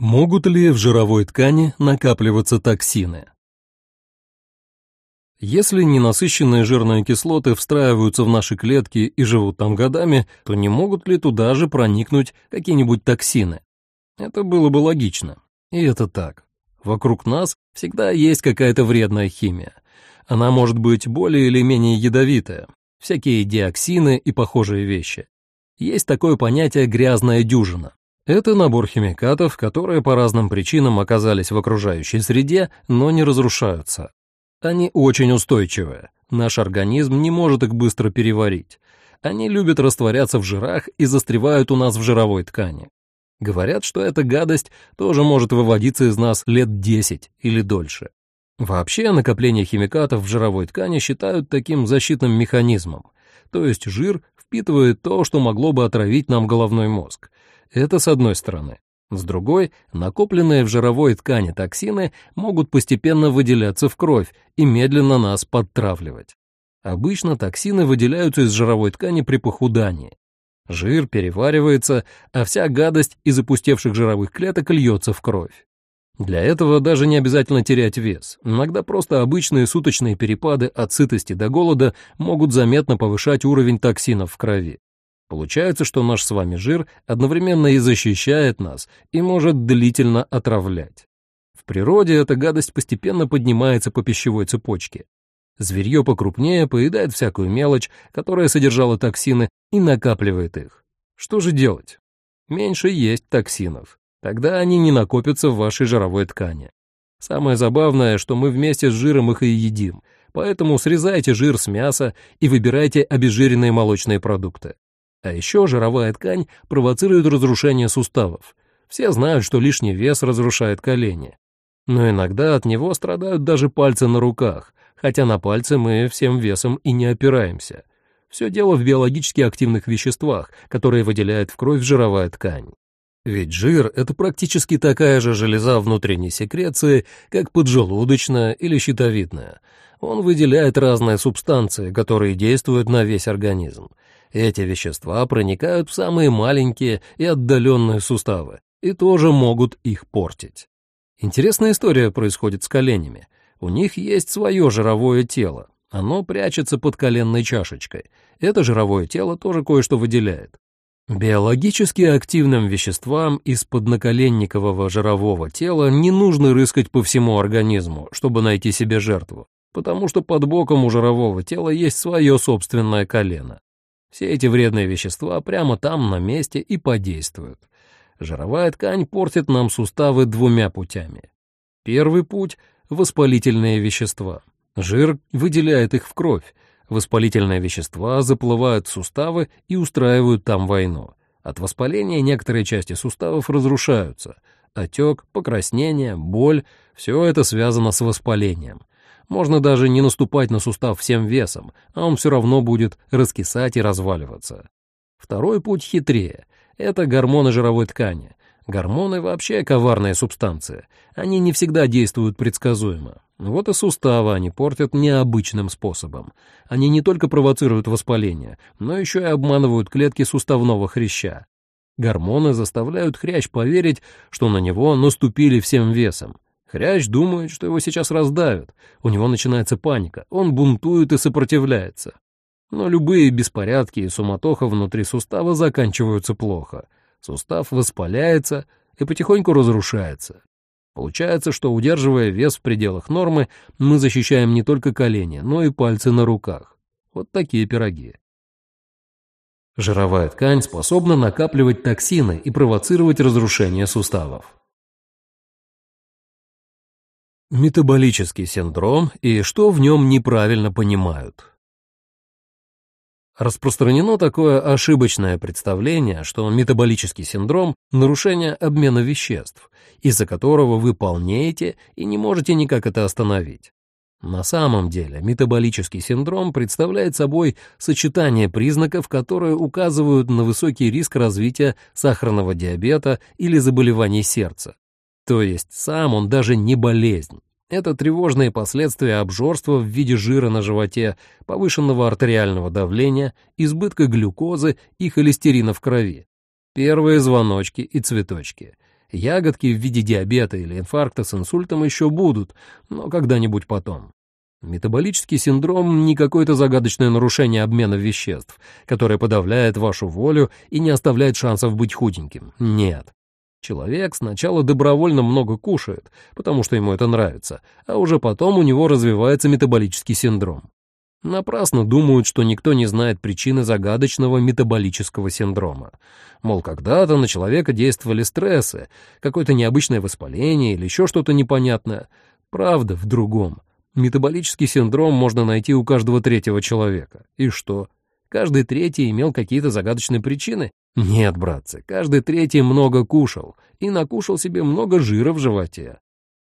Могут ли в жировой ткани накапливаться токсины? Если ненасыщенные жирные кислоты встраиваются в наши клетки и живут там годами, то не могут ли туда же проникнуть какие-нибудь токсины? Это было бы логично. И это так. Вокруг нас всегда есть какая-то вредная химия. Она может быть более или менее ядовитая, всякие диоксины и похожие вещи. Есть такое понятие «грязная дюжина». Это набор химикатов, которые по разным причинам оказались в окружающей среде, но не разрушаются. Они очень устойчивые. Наш организм не может их быстро переварить. Они любят растворяться в жирах и застревают у нас в жировой ткани. Говорят, что эта гадость тоже может выводиться из нас лет 10 или дольше. Вообще, накопление химикатов в жировой ткани считают таким защитным механизмом. То есть жир впитывает то, что могло бы отравить нам головной мозг. Это с одной стороны. С другой, накопленные в жировой ткани токсины могут постепенно выделяться в кровь и медленно нас подтравливать. Обычно токсины выделяются из жировой ткани при похудании. Жир переваривается, а вся гадость из опустевших жировых клеток льется в кровь. Для этого даже не обязательно терять вес. Иногда просто обычные суточные перепады от сытости до голода могут заметно повышать уровень токсинов в крови. Получается, что наш с вами жир одновременно и защищает нас, и может длительно отравлять. В природе эта гадость постепенно поднимается по пищевой цепочке. Зверье покрупнее поедает всякую мелочь, которая содержала токсины, и накапливает их. Что же делать? Меньше есть токсинов. Тогда они не накопятся в вашей жировой ткани. Самое забавное, что мы вместе с жиром их и едим, поэтому срезайте жир с мяса и выбирайте обезжиренные молочные продукты. А еще жировая ткань провоцирует разрушение суставов. Все знают, что лишний вес разрушает колени. Но иногда от него страдают даже пальцы на руках, хотя на пальцы мы всем весом и не опираемся. Все дело в биологически активных веществах, которые выделяет в кровь жировая ткань. Ведь жир — это практически такая же железа внутренней секреции, как поджелудочная или щитовидная. Он выделяет разные субстанции, которые действуют на весь организм. Эти вещества проникают в самые маленькие и отдаленные суставы и тоже могут их портить. Интересная история происходит с коленями. У них есть свое жировое тело. Оно прячется под коленной чашечкой. Это жировое тело тоже кое-что выделяет. Биологически активным веществам из поднаколенникового жирового тела не нужно рыскать по всему организму, чтобы найти себе жертву, потому что под боком у жирового тела есть свое собственное колено. Все эти вредные вещества прямо там, на месте, и подействуют. Жировая ткань портит нам суставы двумя путями. Первый путь — воспалительные вещества. Жир выделяет их в кровь, Воспалительные вещества заплывают в суставы и устраивают там войну. От воспаления некоторые части суставов разрушаются. Отек, покраснение, боль — все это связано с воспалением. Можно даже не наступать на сустав всем весом, а он все равно будет раскисать и разваливаться. Второй путь хитрее — это гормоны жировой ткани. Гормоны вообще коварная субстанция. Они не всегда действуют предсказуемо. Вот и суставы они портят необычным способом. Они не только провоцируют воспаление, но еще и обманывают клетки суставного хряща. Гормоны заставляют хрящ поверить, что на него наступили всем весом. Хрящ думает, что его сейчас раздавят. У него начинается паника, он бунтует и сопротивляется. Но любые беспорядки и суматоха внутри сустава заканчиваются плохо. Сустав воспаляется и потихоньку разрушается. Получается, что, удерживая вес в пределах нормы, мы защищаем не только колени, но и пальцы на руках. Вот такие пироги. Жировая ткань способна накапливать токсины и провоцировать разрушение суставов. Метаболический синдром и что в нем неправильно понимают. Распространено такое ошибочное представление, что метаболический синдром – нарушение обмена веществ, из-за которого вы полнеете и не можете никак это остановить. На самом деле метаболический синдром представляет собой сочетание признаков, которые указывают на высокий риск развития сахарного диабета или заболеваний сердца. То есть сам он даже не болезнь. Это тревожные последствия обжорства в виде жира на животе, повышенного артериального давления, избытка глюкозы и холестерина в крови. Первые звоночки и цветочки. Ягодки в виде диабета или инфаркта с инсультом еще будут, но когда-нибудь потом. Метаболический синдром — не какое-то загадочное нарушение обмена веществ, которое подавляет вашу волю и не оставляет шансов быть худеньким. Нет. Человек сначала добровольно много кушает, потому что ему это нравится, а уже потом у него развивается метаболический синдром. Напрасно думают, что никто не знает причины загадочного метаболического синдрома. Мол, когда-то на человека действовали стрессы, какое-то необычное воспаление или еще что-то непонятное. Правда в другом. Метаболический синдром можно найти у каждого третьего человека. И что? Каждый третий имел какие-то загадочные причины? Нет, братцы, каждый третий много кушал и накушал себе много жира в животе.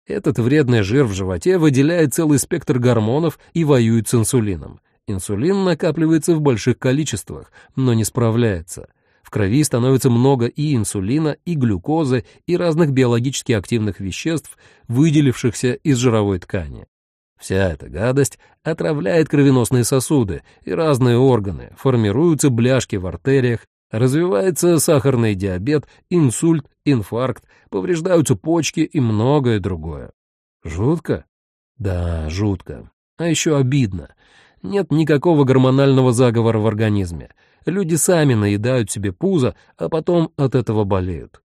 Этот вредный жир в животе выделяет целый спектр гормонов и воюет с инсулином. Инсулин накапливается в больших количествах, но не справляется. В крови становится много и инсулина, и глюкозы, и разных биологически активных веществ, выделившихся из жировой ткани. Вся эта гадость отравляет кровеносные сосуды и разные органы, формируются бляшки в артериях, развивается сахарный диабет, инсульт, инфаркт, повреждаются почки и многое другое. Жутко? Да, жутко. А еще обидно. Нет никакого гормонального заговора в организме. Люди сами наедают себе пузо, а потом от этого болеют.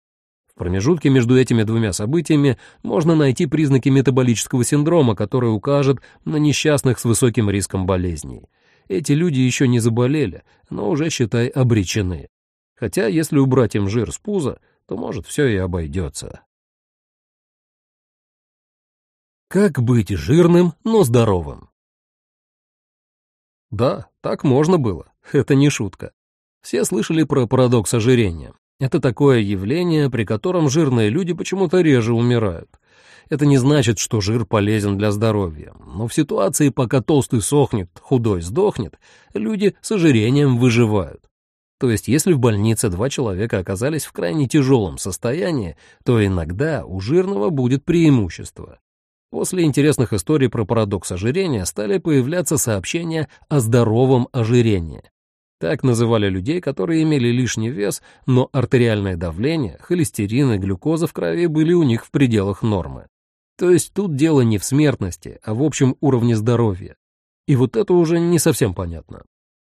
В промежутке между этими двумя событиями можно найти признаки метаболического синдрома, который укажет на несчастных с высоким риском болезней. Эти люди еще не заболели, но уже, считай, обречены. Хотя, если убрать им жир с пуза, то, может, все и обойдется. Как быть жирным, но здоровым? Да, так можно было. Это не шутка. Все слышали про парадокс ожирения. Это такое явление, при котором жирные люди почему-то реже умирают. Это не значит, что жир полезен для здоровья. Но в ситуации, пока толстый сохнет, худой сдохнет, люди с ожирением выживают. То есть, если в больнице два человека оказались в крайне тяжелом состоянии, то иногда у жирного будет преимущество. После интересных историй про парадокс ожирения стали появляться сообщения о здоровом ожирении. Так называли людей, которые имели лишний вес, но артериальное давление, холестерин и глюкоза в крови были у них в пределах нормы. То есть тут дело не в смертности, а в общем уровне здоровья. И вот это уже не совсем понятно.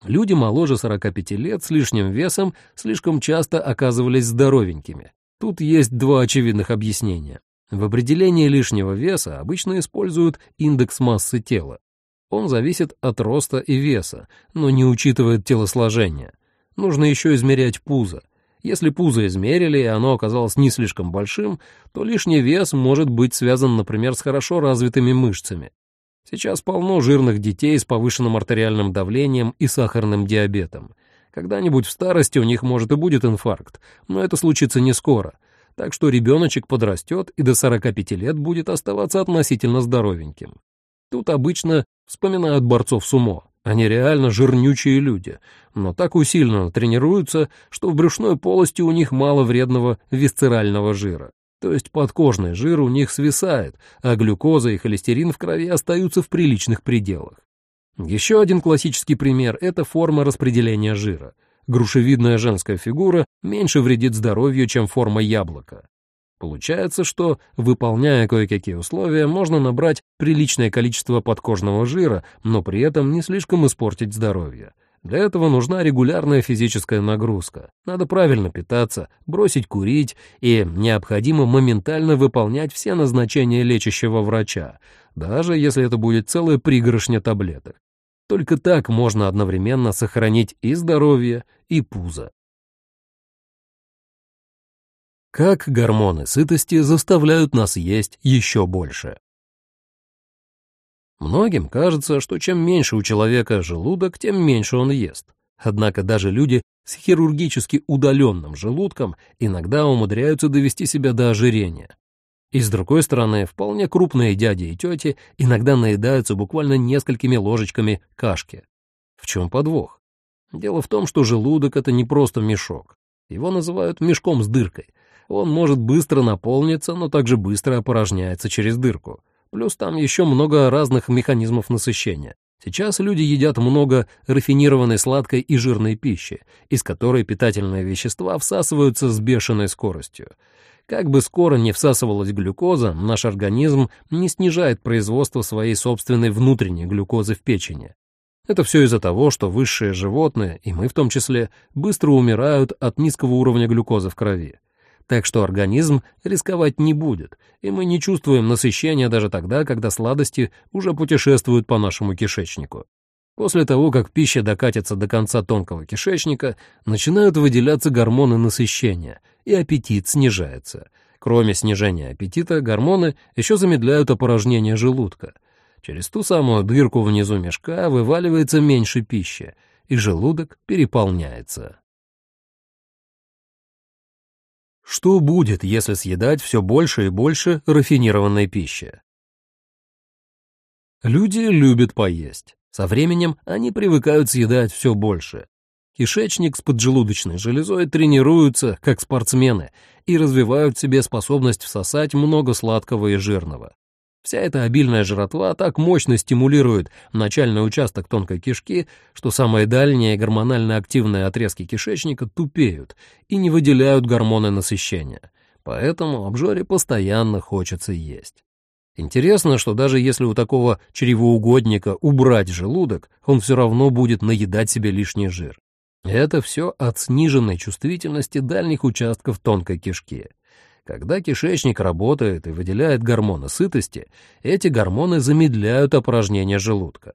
Люди моложе 45 лет с лишним весом слишком часто оказывались здоровенькими. Тут есть два очевидных объяснения. В определении лишнего веса обычно используют индекс массы тела. Он зависит от роста и веса, но не учитывает телосложение. Нужно еще измерять пузо. Если пузо измерили, и оно оказалось не слишком большим, то лишний вес может быть связан, например, с хорошо развитыми мышцами. Сейчас полно жирных детей с повышенным артериальным давлением и сахарным диабетом. Когда-нибудь в старости у них может и будет инфаркт, но это случится не скоро. Так что ребеночек подрастет и до 45 лет будет оставаться относительно здоровеньким. Тут обычно вспоминают борцов сумо. Они реально жирнючие люди, но так усиленно тренируются, что в брюшной полости у них мало вредного висцерального жира. То есть подкожный жир у них свисает, а глюкоза и холестерин в крови остаются в приличных пределах. Еще один классический пример – это форма распределения жира. Грушевидная женская фигура меньше вредит здоровью, чем форма яблока. Получается, что, выполняя кое-какие условия, можно набрать приличное количество подкожного жира, но при этом не слишком испортить здоровье. Для этого нужна регулярная физическая нагрузка. Надо правильно питаться, бросить курить и необходимо моментально выполнять все назначения лечащего врача, даже если это будет целая пригоршня таблеток. Только так можно одновременно сохранить и здоровье, и пузо. Как гормоны сытости заставляют нас есть еще больше? Многим кажется, что чем меньше у человека желудок, тем меньше он ест. Однако даже люди с хирургически удаленным желудком иногда умудряются довести себя до ожирения. И с другой стороны, вполне крупные дяди и тети иногда наедаются буквально несколькими ложечками кашки. В чем подвох? Дело в том, что желудок — это не просто мешок. Его называют мешком с дыркой. Он может быстро наполниться, но также быстро опорожняется через дырку. Плюс там еще много разных механизмов насыщения. Сейчас люди едят много рафинированной сладкой и жирной пищи, из которой питательные вещества всасываются с бешеной скоростью. Как бы скоро не всасывалась глюкоза, наш организм не снижает производство своей собственной внутренней глюкозы в печени. Это все из-за того, что высшие животные, и мы в том числе, быстро умирают от низкого уровня глюкозы в крови. Так что организм рисковать не будет, и мы не чувствуем насыщения даже тогда, когда сладости уже путешествуют по нашему кишечнику. После того, как пища докатится до конца тонкого кишечника, начинают выделяться гормоны насыщения, и аппетит снижается. Кроме снижения аппетита, гормоны еще замедляют опорожнение желудка — Через ту самую дырку внизу мешка вываливается меньше пищи, и желудок переполняется. Что будет, если съедать все больше и больше рафинированной пищи? Люди любят поесть. Со временем они привыкают съедать все больше. Кишечник с поджелудочной железой тренируются, как спортсмены, и развивают в себе способность всосать много сладкого и жирного. Вся эта обильная жратва так мощно стимулирует начальный участок тонкой кишки, что самые дальние гормонально активные отрезки кишечника тупеют и не выделяют гормоны насыщения. Поэтому обжоре постоянно хочется есть. Интересно, что даже если у такого чревоугодника убрать желудок, он все равно будет наедать себе лишний жир. Это все от сниженной чувствительности дальних участков тонкой кишки. Когда кишечник работает и выделяет гормоны сытости, эти гормоны замедляют опорожнение желудка.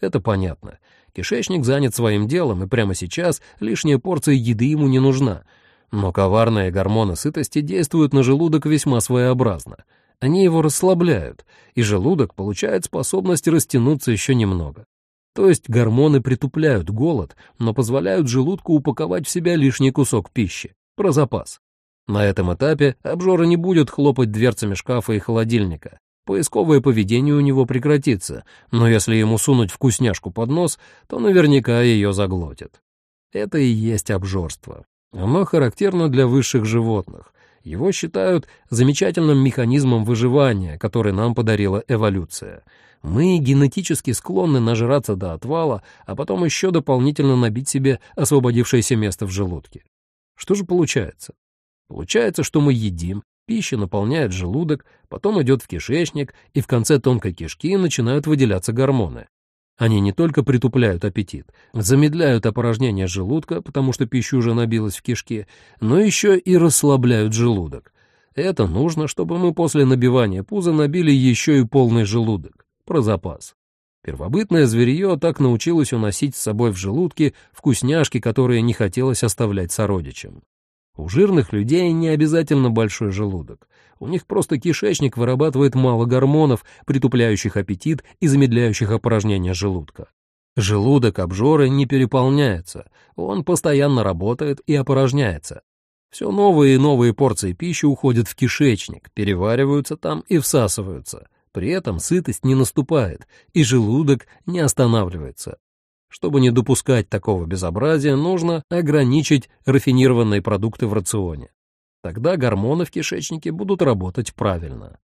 Это понятно. Кишечник занят своим делом, и прямо сейчас лишняя порция еды ему не нужна. Но коварные гормоны сытости действуют на желудок весьма своеобразно. Они его расслабляют, и желудок получает способность растянуться еще немного. То есть гормоны притупляют голод, но позволяют желудку упаковать в себя лишний кусок пищи. Про запас. На этом этапе обжора не будет хлопать дверцами шкафа и холодильника. Поисковое поведение у него прекратится, но если ему сунуть вкусняшку под нос, то наверняка ее заглотит. Это и есть обжорство. Оно характерно для высших животных. Его считают замечательным механизмом выживания, который нам подарила эволюция. Мы генетически склонны нажраться до отвала, а потом еще дополнительно набить себе освободившееся место в желудке. Что же получается? Получается, что мы едим, пища наполняет желудок, потом идет в кишечник, и в конце тонкой кишки начинают выделяться гормоны. Они не только притупляют аппетит, замедляют опорожнение желудка, потому что пища уже набилась в кишке, но еще и расслабляют желудок. Это нужно, чтобы мы после набивания пуза набили еще и полный желудок. Про запас. Первобытное зверье так научилось уносить с собой в желудке вкусняшки, которые не хотелось оставлять сородичам. У жирных людей не обязательно большой желудок. У них просто кишечник вырабатывает мало гормонов, притупляющих аппетит и замедляющих опорожнение желудка. Желудок обжоры не переполняется, он постоянно работает и опорожняется. Все новые и новые порции пищи уходят в кишечник, перевариваются там и всасываются. При этом сытость не наступает, и желудок не останавливается. Чтобы не допускать такого безобразия, нужно ограничить рафинированные продукты в рационе. Тогда гормоны в кишечнике будут работать правильно.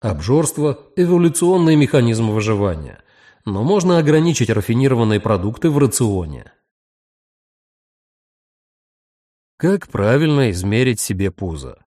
Обжорство – эволюционный механизм выживания, но можно ограничить рафинированные продукты в рационе. Как правильно измерить себе пузо?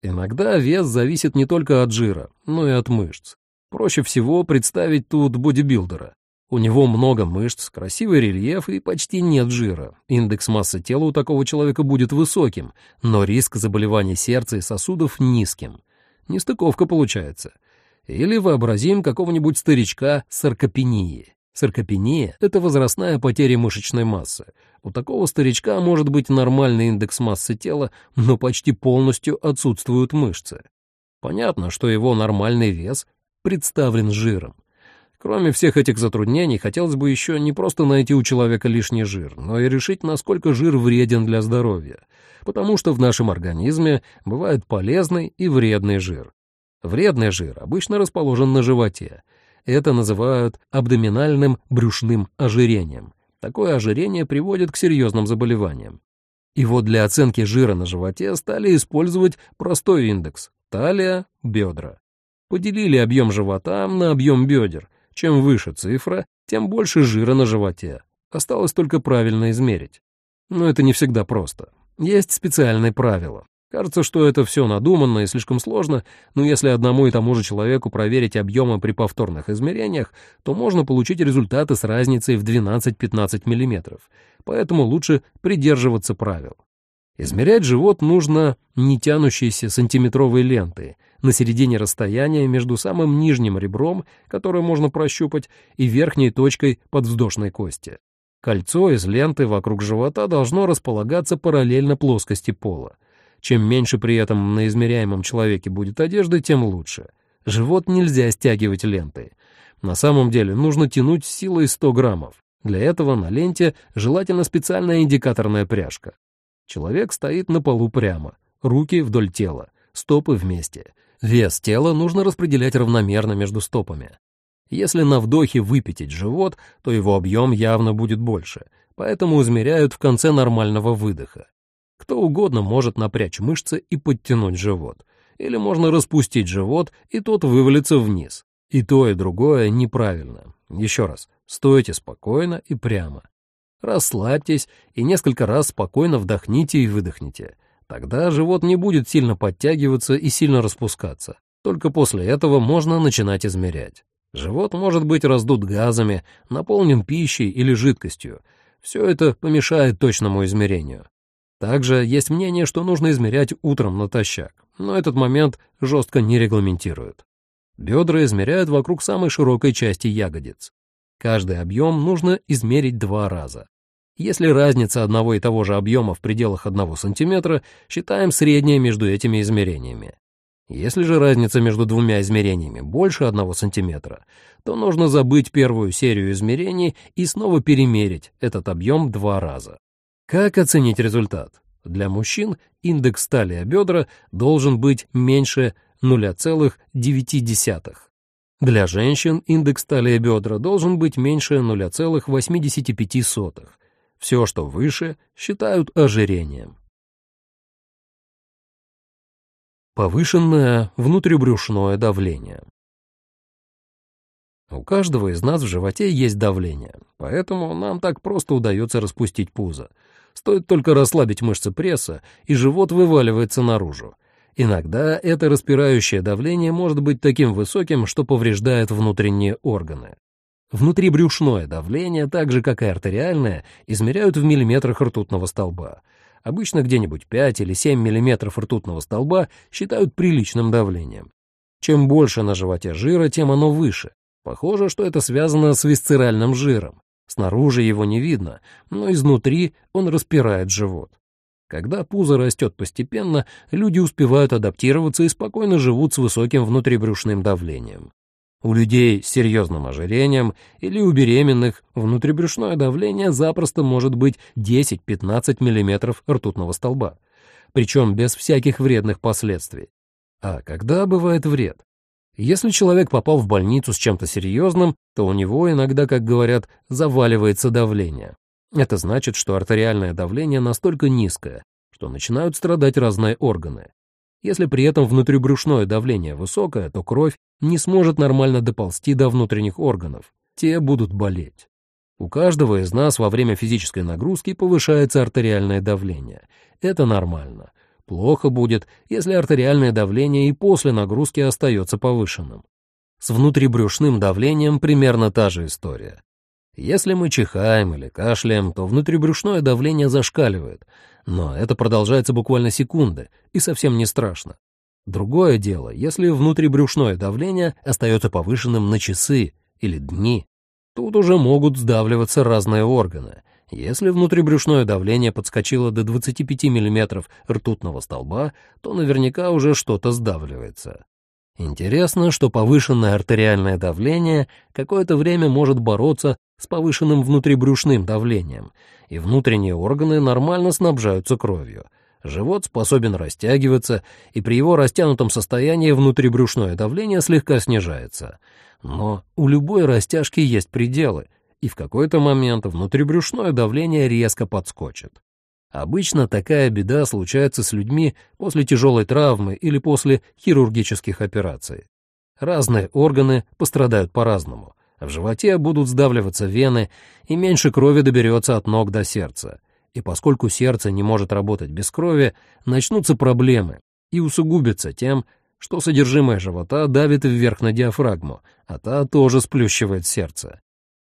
Иногда вес зависит не только от жира, но и от мышц. Проще всего представить тут бодибилдера. У него много мышц, красивый рельеф и почти нет жира. Индекс массы тела у такого человека будет высоким, но риск заболеваний сердца и сосудов низким. Нестыковка получается. Или вообразим какого-нибудь старичка с саркопенией. Саркопения — это возрастная потеря мышечной массы. У такого старичка может быть нормальный индекс массы тела, но почти полностью отсутствуют мышцы. Понятно, что его нормальный вес представлен жиром. Кроме всех этих затруднений, хотелось бы еще не просто найти у человека лишний жир, но и решить, насколько жир вреден для здоровья, потому что в нашем организме бывает полезный и вредный жир. Вредный жир обычно расположен на животе. Это называют абдоминальным брюшным ожирением. Такое ожирение приводит к серьезным заболеваниям. И вот для оценки жира на животе стали использовать простой индекс – талия, бедра. Поделили объем живота на объем бедер. Чем выше цифра, тем больше жира на животе. Осталось только правильно измерить. Но это не всегда просто. Есть специальные правила. Кажется, что это все надуманно и слишком сложно, но если одному и тому же человеку проверить объемы при повторных измерениях, то можно получить результаты с разницей в 12-15 мм. Поэтому лучше придерживаться правил. Измерять живот нужно не тянущейся сантиметровой лентой на середине расстояния между самым нижним ребром, которое можно прощупать, и верхней точкой подвздошной кости. Кольцо из ленты вокруг живота должно располагаться параллельно плоскости пола. Чем меньше при этом на измеряемом человеке будет одежды, тем лучше. Живот нельзя стягивать лентой. На самом деле нужно тянуть силой 100 граммов. Для этого на ленте желательно специальная индикаторная пряжка. Человек стоит на полу прямо, руки вдоль тела, стопы вместе. Вес тела нужно распределять равномерно между стопами. Если на вдохе выпятить живот, то его объем явно будет больше, поэтому измеряют в конце нормального выдоха. Кто угодно может напрячь мышцы и подтянуть живот. Или можно распустить живот, и тот вывалится вниз. И то, и другое неправильно. Еще раз, стойте спокойно и прямо. Расслабьтесь и несколько раз спокойно вдохните и выдохните. Тогда живот не будет сильно подтягиваться и сильно распускаться. Только после этого можно начинать измерять. Живот может быть раздут газами, наполнен пищей или жидкостью. Все это помешает точному измерению. Также есть мнение, что нужно измерять утром натощак, но этот момент жестко не регламентируют. Бедра измеряют вокруг самой широкой части ягодиц. Каждый объем нужно измерить два раза. Если разница одного и того же объема в пределах одного сантиметра, считаем среднее между этими измерениями. Если же разница между двумя измерениями больше одного сантиметра, то нужно забыть первую серию измерений и снова перемерить этот объем два раза. Как оценить результат? Для мужчин индекс талия бедра должен быть меньше 0,9. Для женщин индекс талия бедра должен быть меньше 0,85. Все, что выше, считают ожирением. Повышенное внутрибрюшное давление. У каждого из нас в животе есть давление, поэтому нам так просто удается распустить пузо. Стоит только расслабить мышцы пресса, и живот вываливается наружу. Иногда это распирающее давление может быть таким высоким, что повреждает внутренние органы. Внутрибрюшное давление, так же как и артериальное, измеряют в миллиметрах ртутного столба. Обычно где-нибудь 5 или 7 миллиметров ртутного столба считают приличным давлением. Чем больше на животе жира, тем оно выше. Похоже, что это связано с висцеральным жиром. Снаружи его не видно, но изнутри он распирает живот. Когда пузо растет постепенно, люди успевают адаптироваться и спокойно живут с высоким внутрибрюшным давлением. У людей с серьезным ожирением или у беременных внутрибрюшное давление запросто может быть 10-15 мм ртутного столба, причем без всяких вредных последствий. А когда бывает вред? Если человек попал в больницу с чем-то серьезным, то у него иногда, как говорят, заваливается давление. Это значит, что артериальное давление настолько низкое, что начинают страдать разные органы. Если при этом внутрибрюшное давление высокое, то кровь не сможет нормально доползти до внутренних органов, те будут болеть. У каждого из нас во время физической нагрузки повышается артериальное давление. Это нормально. Плохо будет, если артериальное давление и после нагрузки остается повышенным. С внутрибрюшным давлением примерно та же история. Если мы чихаем или кашляем, то внутрибрюшное давление зашкаливает, но это продолжается буквально секунды и совсем не страшно. Другое дело, если внутрибрюшное давление остается повышенным на часы или дни. Тут уже могут сдавливаться разные органы, если внутрибрюшное давление подскочило до 25 мм ртутного столба, то наверняка уже что-то сдавливается. Интересно, что повышенное артериальное давление какое-то время может бороться с повышенным внутрибрюшным давлением, и внутренние органы нормально снабжаются кровью. Живот способен растягиваться, и при его растянутом состоянии внутрибрюшное давление слегка снижается. Но у любой растяжки есть пределы — и в какой-то момент внутрибрюшное давление резко подскочит. Обычно такая беда случается с людьми после тяжелой травмы или после хирургических операций. Разные органы пострадают по-разному. В животе будут сдавливаться вены, и меньше крови доберется от ног до сердца. И поскольку сердце не может работать без крови, начнутся проблемы и усугубятся тем, что содержимое живота давит вверх на диафрагму, а та тоже сплющивает сердце.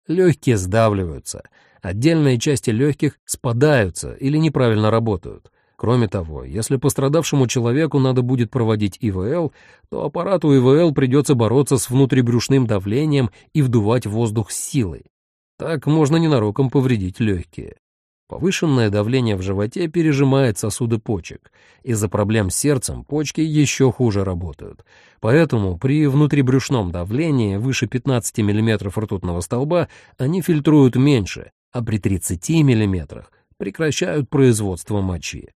Легкие сдавливаются, отдельные части легких спадаются или неправильно работают. Кроме того, если пострадавшему человеку надо будет проводить ИВЛ, то аппарату ИВЛ придется бороться с внутрибрюшным давлением и вдувать воздух силой. Так можно ненароком повредить легкие. Повышенное давление в животе пережимает сосуды почек. Из-за проблем с сердцем почки еще хуже работают. Поэтому при внутрибрюшном давлении выше 15 мм ртутного столба они фильтруют меньше, а при 30 мм прекращают производство мочи.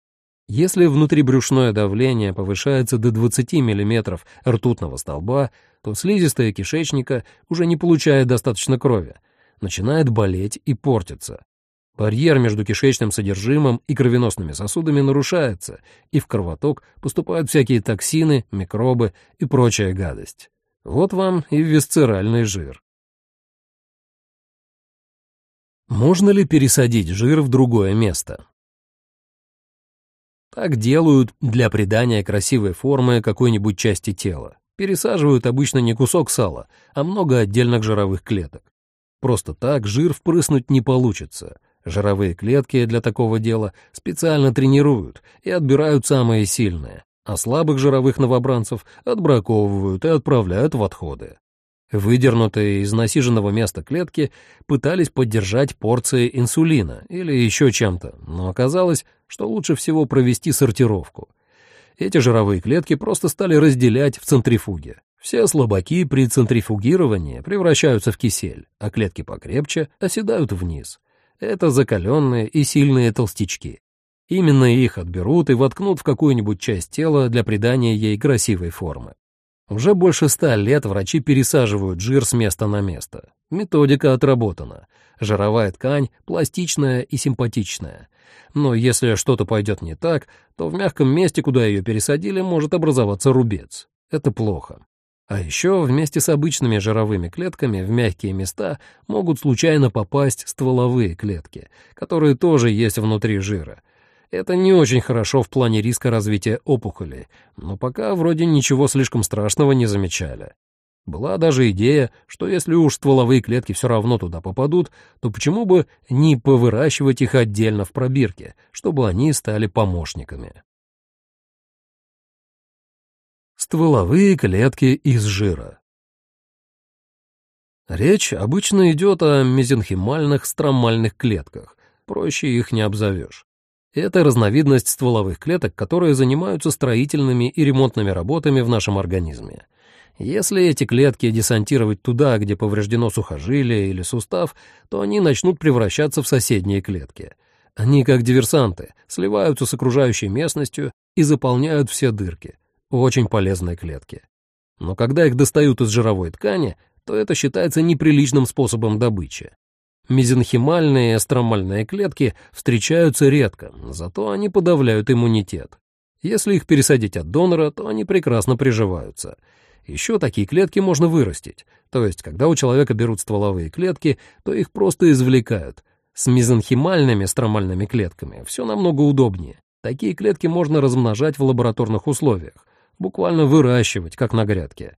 Если внутрибрюшное давление повышается до 20 мм ртутного столба, то слизистая кишечника уже не получает достаточно крови, начинает болеть и портиться. Барьер между кишечным содержимым и кровеносными сосудами нарушается, и в кровоток поступают всякие токсины, микробы и прочая гадость. Вот вам и висцеральный жир. Можно ли пересадить жир в другое место? Так делают для придания красивой формы какой-нибудь части тела. Пересаживают обычно не кусок сала, а много отдельных жировых клеток. Просто так жир впрыснуть не получится. Жировые клетки для такого дела специально тренируют и отбирают самые сильные, а слабых жировых новобранцев отбраковывают и отправляют в отходы. Выдернутые из насиженного места клетки пытались поддержать порции инсулина или еще чем-то, но оказалось, что лучше всего провести сортировку. Эти жировые клетки просто стали разделять в центрифуге. Все слабаки при центрифугировании превращаются в кисель, а клетки покрепче оседают вниз это закаленные и сильные толстячки. Именно их отберут и воткнут в какую-нибудь часть тела для придания ей красивой формы. Уже больше ста лет врачи пересаживают жир с места на место. Методика отработана. Жировая ткань пластичная и симпатичная. Но если что-то пойдет не так, то в мягком месте, куда ее пересадили, может образоваться рубец. Это плохо. А еще вместе с обычными жировыми клетками в мягкие места могут случайно попасть стволовые клетки, которые тоже есть внутри жира. Это не очень хорошо в плане риска развития опухолей, но пока вроде ничего слишком страшного не замечали. Была даже идея, что если уж стволовые клетки все равно туда попадут, то почему бы не повыращивать их отдельно в пробирке, чтобы они стали помощниками. Стволовые клетки из жира. Речь обычно идет о мезенхимальных стромальных клетках, проще их не обзовешь. Это разновидность стволовых клеток, которые занимаются строительными и ремонтными работами в нашем организме. Если эти клетки десантировать туда, где повреждено сухожилие или сустав, то они начнут превращаться в соседние клетки. Они, как диверсанты, сливаются с окружающей местностью и заполняют все дырки — очень полезные клетки. Но когда их достают из жировой ткани, то это считается неприличным способом добычи. Мезенхимальные и астромальные клетки встречаются редко, зато они подавляют иммунитет. Если их пересадить от донора, то они прекрасно приживаются. Еще такие клетки можно вырастить, то есть когда у человека берут стволовые клетки, то их просто извлекают. С мезенхимальными стромальными клетками все намного удобнее. Такие клетки можно размножать в лабораторных условиях буквально выращивать, как на грядке.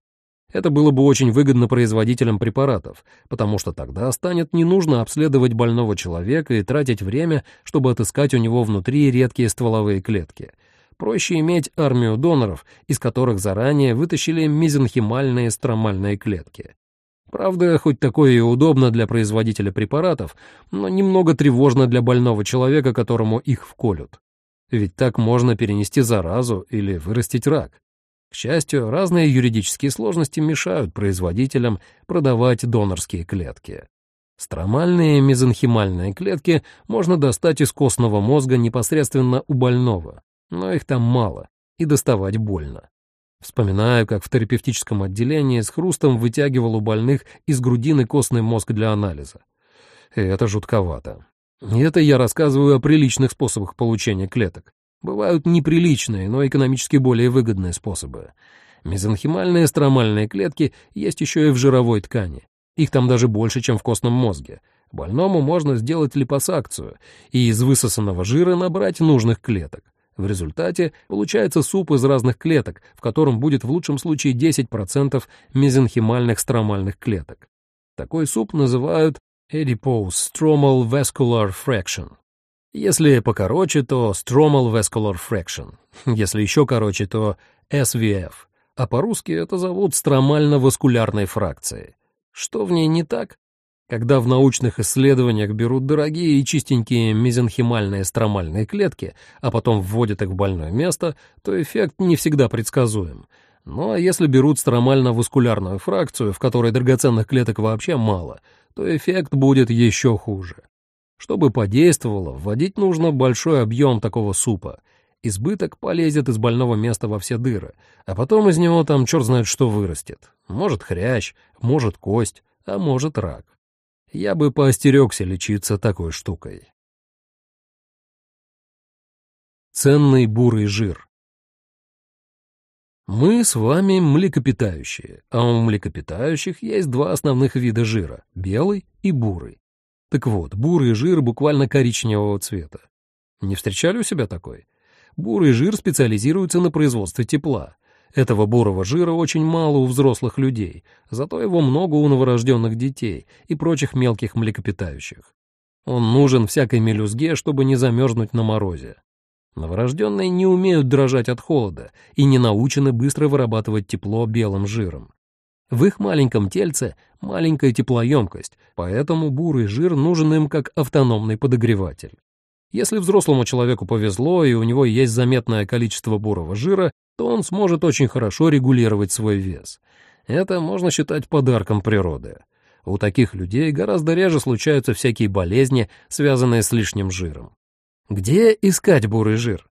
Это было бы очень выгодно производителям препаратов, потому что тогда станет не нужно обследовать больного человека и тратить время, чтобы отыскать у него внутри редкие стволовые клетки. Проще иметь армию доноров, из которых заранее вытащили мезенхимальные стромальные клетки. Правда, хоть такое и удобно для производителя препаратов, но немного тревожно для больного человека, которому их вколют. Ведь так можно перенести заразу или вырастить рак. К счастью, разные юридические сложности мешают производителям продавать донорские клетки. Стромальные мезенхимальные клетки можно достать из костного мозга непосредственно у больного, но их там мало, и доставать больно. Вспоминаю, как в терапевтическом отделении с хрустом вытягивал у больных из грудины костный мозг для анализа. И это жутковато. И это я рассказываю о приличных способах получения клеток. Бывают неприличные, но экономически более выгодные способы. Мезенхимальные стромальные клетки есть еще и в жировой ткани. Их там даже больше, чем в костном мозге. Больному можно сделать липосакцию и из высосанного жира набрать нужных клеток. В результате получается суп из разных клеток, в котором будет в лучшем случае 10% мезенхимальных стромальных клеток. Такой суп называют Adipose Stromal Vascular Fraction. Если покороче, то Stromal Vascular Fraction. Если еще короче, то SVF. А по-русски это зовут стромально-васкулярной фракцией. Что в ней не так? Когда в научных исследованиях берут дорогие и чистенькие мезенхимальные стромальные клетки, а потом вводят их в больное место, то эффект не всегда предсказуем. Ну а если берут стромально-васкулярную фракцию, в которой драгоценных клеток вообще мало, то эффект будет еще хуже. Чтобы подействовало, вводить нужно большой объем такого супа. Избыток полезет из больного места во все дыры, а потом из него там черт знает что вырастет. Может хрящ, может кость, а может рак. Я бы поостерегся лечиться такой штукой. Ценный бурый жир. Мы с вами млекопитающие, а у млекопитающих есть два основных вида жира — белый и бурый. Так вот, бурый жир буквально коричневого цвета. Не встречали у себя такой? Бурый жир специализируется на производстве тепла — этого бурого жира очень мало у взрослых людей, зато его много у новорожденных детей и прочих мелких млекопитающих. Он нужен всякой мелюзге, чтобы не замерзнуть на морозе. Новорожденные не умеют дрожать от холода и не научены быстро вырабатывать тепло белым жиром. В их маленьком тельце маленькая теплоемкость, поэтому бурый жир нужен им как автономный подогреватель. Если взрослому человеку повезло и у него есть заметное количество бурого жира, то он сможет очень хорошо регулировать свой вес. Это можно считать подарком природы. У таких людей гораздо реже случаются всякие болезни, связанные с лишним жиром. Где искать бурый жир?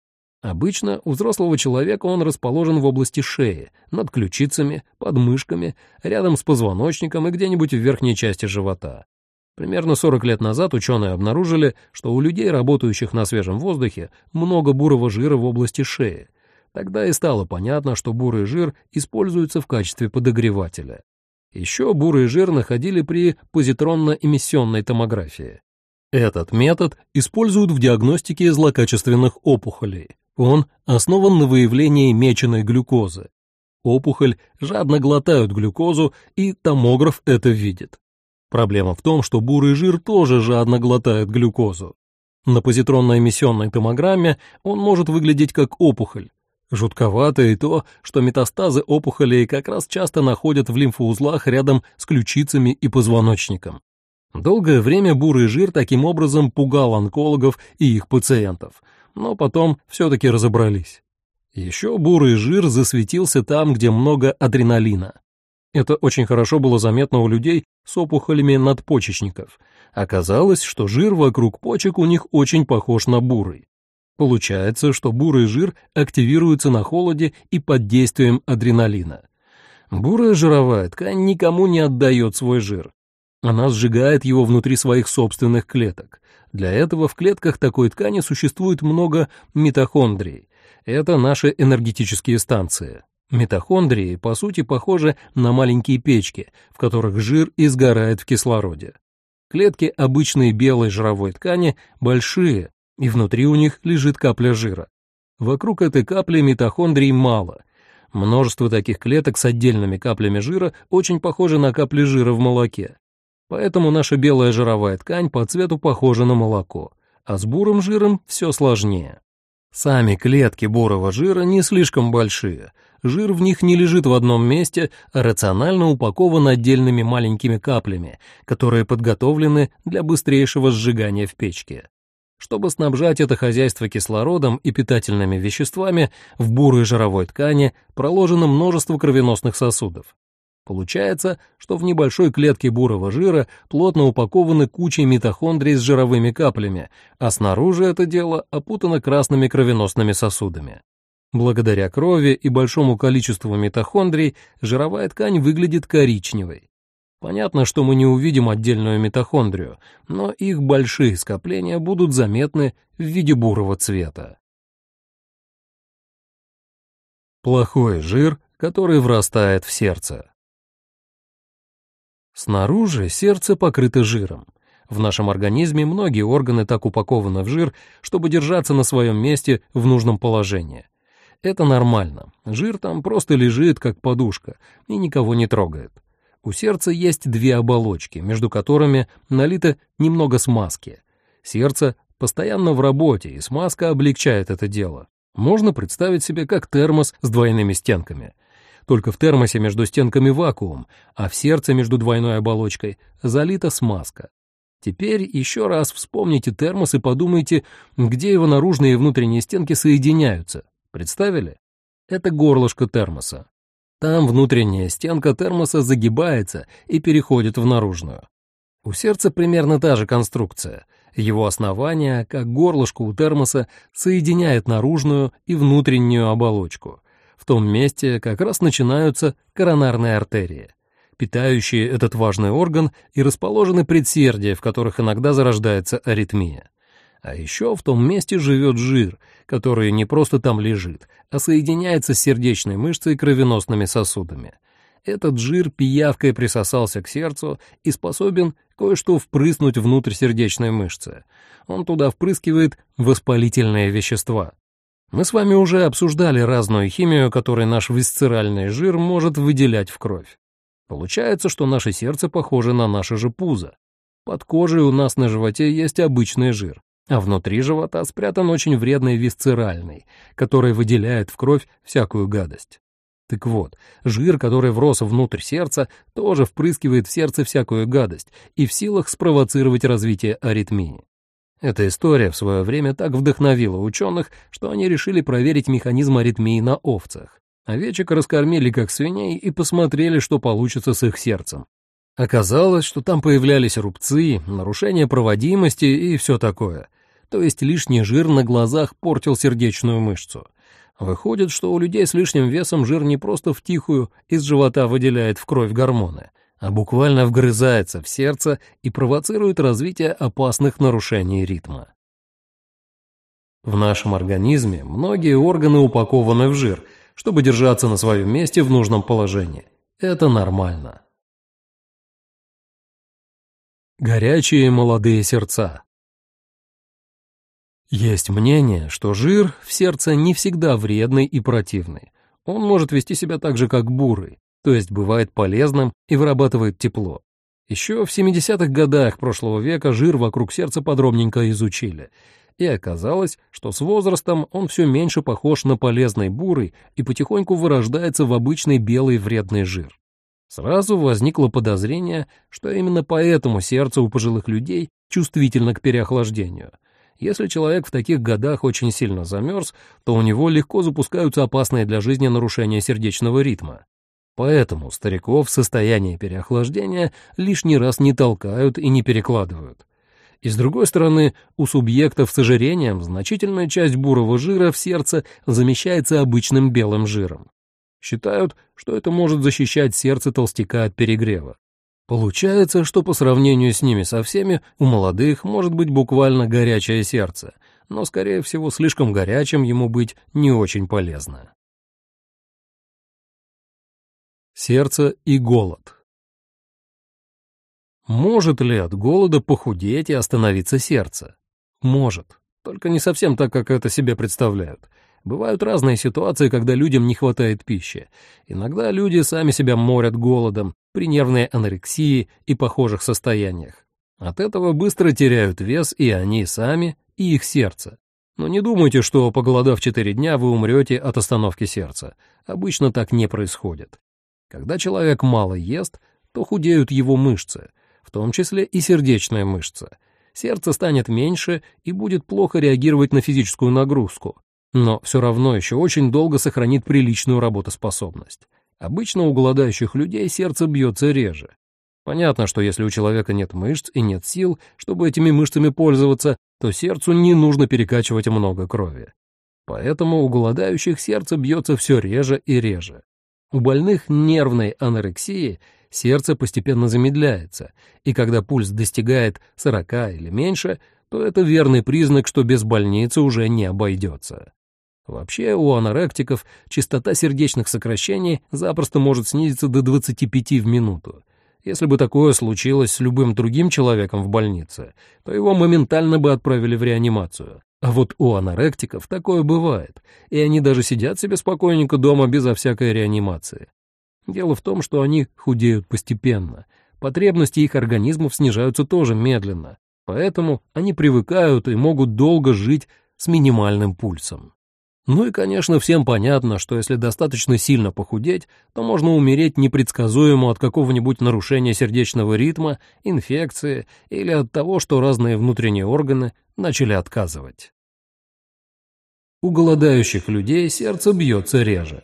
Обычно у взрослого человека он расположен в области шеи, над ключицами, под мышками, рядом с позвоночником и где-нибудь в верхней части живота. Примерно 40 лет назад ученые обнаружили, что у людей, работающих на свежем воздухе, много бурого жира в области шеи, Тогда и стало понятно, что бурый жир используется в качестве подогревателя. Еще бурый жир находили при позитронно-эмиссионной томографии. Этот метод используют в диагностике злокачественных опухолей. Он основан на выявлении меченой глюкозы. Опухоль жадно глотают глюкозу, и томограф это видит. Проблема в том, что бурый жир тоже жадно глотает глюкозу. На позитронно-эмиссионной томограмме он может выглядеть как опухоль, Жутковато и то, что метастазы опухолей как раз часто находят в лимфоузлах рядом с ключицами и позвоночником. Долгое время бурый жир таким образом пугал онкологов и их пациентов, но потом все-таки разобрались. Еще бурый жир засветился там, где много адреналина. Это очень хорошо было заметно у людей с опухолями надпочечников. Оказалось, что жир вокруг почек у них очень похож на бурый. Получается, что бурый жир активируется на холоде и под действием адреналина. Бурая жировая ткань никому не отдает свой жир. Она сжигает его внутри своих собственных клеток. Для этого в клетках такой ткани существует много митохондрий. Это наши энергетические станции. Митохондрии, по сути, похожи на маленькие печки, в которых жир изгорает в кислороде. Клетки обычной белой жировой ткани большие, и внутри у них лежит капля жира. Вокруг этой капли митохондрий мало. Множество таких клеток с отдельными каплями жира очень похожи на капли жира в молоке. Поэтому наша белая жировая ткань по цвету похожа на молоко, а с бурым жиром все сложнее. Сами клетки бурого жира не слишком большие. Жир в них не лежит в одном месте, а рационально упакован отдельными маленькими каплями, которые подготовлены для быстрейшего сжигания в печке. Чтобы снабжать это хозяйство кислородом и питательными веществами, в бурой жировой ткани проложено множество кровеносных сосудов. Получается, что в небольшой клетке бурого жира плотно упакованы кучей митохондрий с жировыми каплями, а снаружи это дело опутано красными кровеносными сосудами. Благодаря крови и большому количеству митохондрий жировая ткань выглядит коричневой. Понятно, что мы не увидим отдельную митохондрию, но их большие скопления будут заметны в виде бурого цвета. Плохой жир, который врастает в сердце. Снаружи сердце покрыто жиром. В нашем организме многие органы так упакованы в жир, чтобы держаться на своем месте в нужном положении. Это нормально. Жир там просто лежит, как подушка, и никого не трогает. У сердца есть две оболочки, между которыми налито немного смазки. Сердце постоянно в работе, и смазка облегчает это дело. Можно представить себе как термос с двойными стенками. Только в термосе между стенками вакуум, а в сердце между двойной оболочкой залита смазка. Теперь еще раз вспомните термос и подумайте, где его наружные и внутренние стенки соединяются. Представили? Это горлышко термоса. Там внутренняя стенка термоса загибается и переходит в наружную. У сердца примерно та же конструкция. Его основание, как горлышко у термоса, соединяет наружную и внутреннюю оболочку. В том месте как раз начинаются коронарные артерии питающие этот важный орган и расположены предсердия, в которых иногда зарождается аритмия. А еще в том месте живет жир, который не просто там лежит, а соединяется с сердечной мышцей и кровеносными сосудами. Этот жир пиявкой присосался к сердцу и способен кое-что впрыснуть внутрь сердечной мышцы. Он туда впрыскивает воспалительные вещества. Мы с вами уже обсуждали разную химию, которую наш висцеральный жир может выделять в кровь. Получается, что наше сердце похоже на наше же пузо. Под кожей у нас на животе есть обычный жир, а внутри живота спрятан очень вредный висцеральный, который выделяет в кровь всякую гадость. Так вот, жир, который врос внутрь сердца, тоже впрыскивает в сердце всякую гадость и в силах спровоцировать развитие аритмии. Эта история в свое время так вдохновила ученых, что они решили проверить механизм аритмии на овцах. Овечек раскормили как свиней и посмотрели, что получится с их сердцем. Оказалось, что там появлялись рубцы, нарушение проводимости и все такое. То есть лишний жир на глазах портил сердечную мышцу. Выходит, что у людей с лишним весом жир не просто втихую из живота выделяет в кровь гормоны, а буквально вгрызается в сердце и провоцирует развитие опасных нарушений ритма. В нашем организме многие органы упакованы в жир – чтобы держаться на своем месте в нужном положении. Это нормально. Горячие молодые сердца. Есть мнение, что жир в сердце не всегда вредный и противный. Он может вести себя так же, как бурый, то есть бывает полезным и вырабатывает тепло. Еще в 70-х годах прошлого века жир вокруг сердца подробненько изучили, и оказалось, что с возрастом он все меньше похож на полезный бурый и потихоньку вырождается в обычный белый вредный жир. Сразу возникло подозрение, что именно поэтому сердце у пожилых людей чувствительно к переохлаждению. Если человек в таких годах очень сильно замерз, то у него легко запускаются опасные для жизни нарушения сердечного ритма. Поэтому стариков в состоянии переохлаждения лишний раз не толкают и не перекладывают. И с другой стороны, у субъектов с ожирением значительная часть бурого жира в сердце замещается обычным белым жиром. Считают, что это может защищать сердце толстяка от перегрева. Получается, что по сравнению с ними со всеми, у молодых может быть буквально горячее сердце, но, скорее всего, слишком горячим ему быть не очень полезно. Сердце и голод может ли от голода похудеть и остановиться сердце? Может, только не совсем так, как это себе представляют. Бывают разные ситуации, когда людям не хватает пищи. Иногда люди сами себя морят голодом при нервной анорексии и похожих состояниях. От этого быстро теряют вес и они сами, и их сердце. Но не думайте, что, поголодав 4 дня, вы умрете от остановки сердца. Обычно так не происходит. Когда человек мало ест, то худеют его мышцы — в том числе и сердечная мышца. Сердце станет меньше и будет плохо реагировать на физическую нагрузку, но все равно еще очень долго сохранит приличную работоспособность. Обычно у голодающих людей сердце бьется реже. Понятно, что если у человека нет мышц и нет сил, чтобы этими мышцами пользоваться, то сердцу не нужно перекачивать много крови. Поэтому у голодающих сердце бьется все реже и реже. У больных нервной анорексией сердце постепенно замедляется, и когда пульс достигает 40 или меньше, то это верный признак, что без больницы уже не обойдется. Вообще у аноректиков частота сердечных сокращений запросто может снизиться до 25 в минуту. Если бы такое случилось с любым другим человеком в больнице, то его моментально бы отправили в реанимацию. А вот у аноректиков такое бывает, и они даже сидят себе спокойненько дома безо всякой реанимации. Дело в том, что они худеют постепенно, потребности их организмов снижаются тоже медленно, поэтому они привыкают и могут долго жить с минимальным пульсом. Ну и, конечно, всем понятно, что если достаточно сильно похудеть, то можно умереть непредсказуемо от какого-нибудь нарушения сердечного ритма, инфекции или от того, что разные внутренние органы начали отказывать. У голодающих людей сердце бьется реже.